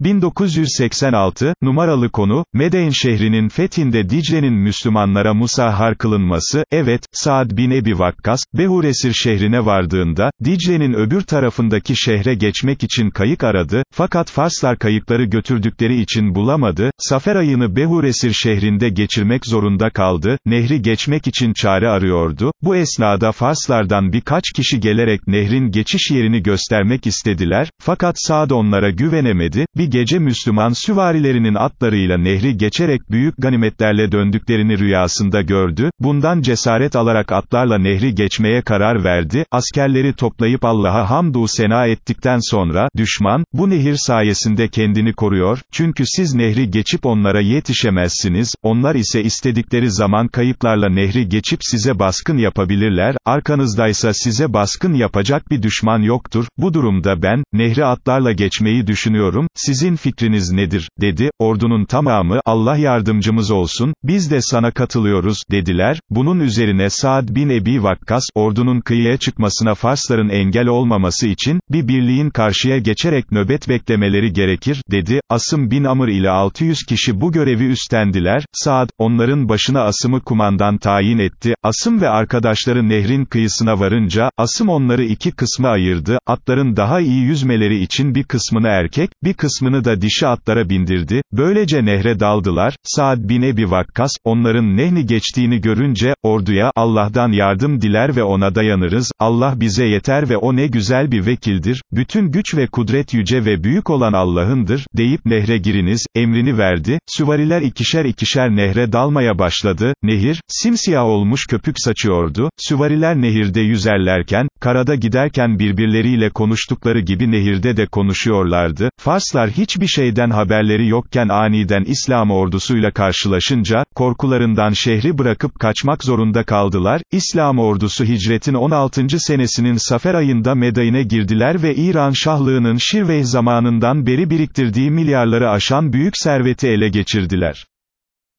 1986, numaralı konu, Medeyn şehrinin fethinde Dicle'nin Müslümanlara musahhar kılınması, evet, Saad bin Ebi Vakkas, Behuresir şehrine vardığında, Dicle'nin öbür tarafındaki şehre geçmek için kayık aradı, fakat Farslar kayıkları götürdükleri için bulamadı, Safer ayını Behuresir şehrinde geçirmek zorunda kaldı, nehri geçmek için çare arıyordu, bu esnada Farslardan birkaç kişi gelerek nehrin geçiş yerini göstermek istediler, fakat Saad onlara güvenemedi, bir gece Müslüman süvarilerinin atlarıyla nehri geçerek büyük ganimetlerle döndüklerini rüyasında gördü, bundan cesaret alarak atlarla nehri geçmeye karar verdi, askerleri toplayıp Allah'a hamdu sena ettikten sonra, düşman, bu nehir sayesinde kendini koruyor, çünkü siz nehri geçip onlara yetişemezsiniz, onlar ise istedikleri zaman kayıplarla nehri geçip size baskın yapabilirler, arkanızdaysa size baskın yapacak bir düşman yoktur, bu durumda ben, nehri atlarla geçmeyi düşünüyorum, sizin fikriniz nedir, dedi, ordunun tamamı, Allah yardımcımız olsun, biz de sana katılıyoruz, dediler, bunun üzerine Saad bin Ebi Vakkas, ordunun kıyıya çıkmasına Farsların engel olmaması için, bir birliğin karşıya geçerek nöbet beklemeleri gerekir, dedi, Asım bin Amr ile 600 kişi bu görevi üstlendiler, Saad, onların başına Asım'ı kumandan tayin etti, Asım ve arkadaşları nehrin kıyısına varınca, Asım onları iki kısma ayırdı, atların daha iyi yüzmeleri için bir kısmını erkek, bir kısmını da dişi atlara bindirdi, böylece nehre daldılar, Saad bin Ebi Vakkas, onların nehni geçtiğini görünce, orduya, Allah'tan yardım diler ve ona dayanırız, Allah bize yeter ve o ne güzel bir vekildir, bütün güç ve kudret yüce ve büyük olan Allah'ındır, deyip nehre giriniz, emrini verdi, süvariler ikişer ikişer nehre dalmaya başladı, nehir, simsiyah olmuş köpük saçıyordu, süvariler nehirde yüzerlerken, karada giderken birbirleriyle konuştukları gibi nehirde de konuşuyorlardı, Farslar hiçbir şeyden haberleri yokken aniden İslam ordusuyla karşılaşınca, korkularından şehri bırakıp kaçmak zorunda kaldılar, İslam ordusu hicretin 16. senesinin Safer ayında Medain'e girdiler ve İran Şahlığının Şirveh zamanından beri biriktirdiği milyarları aşan büyük serveti ele geçirdiler.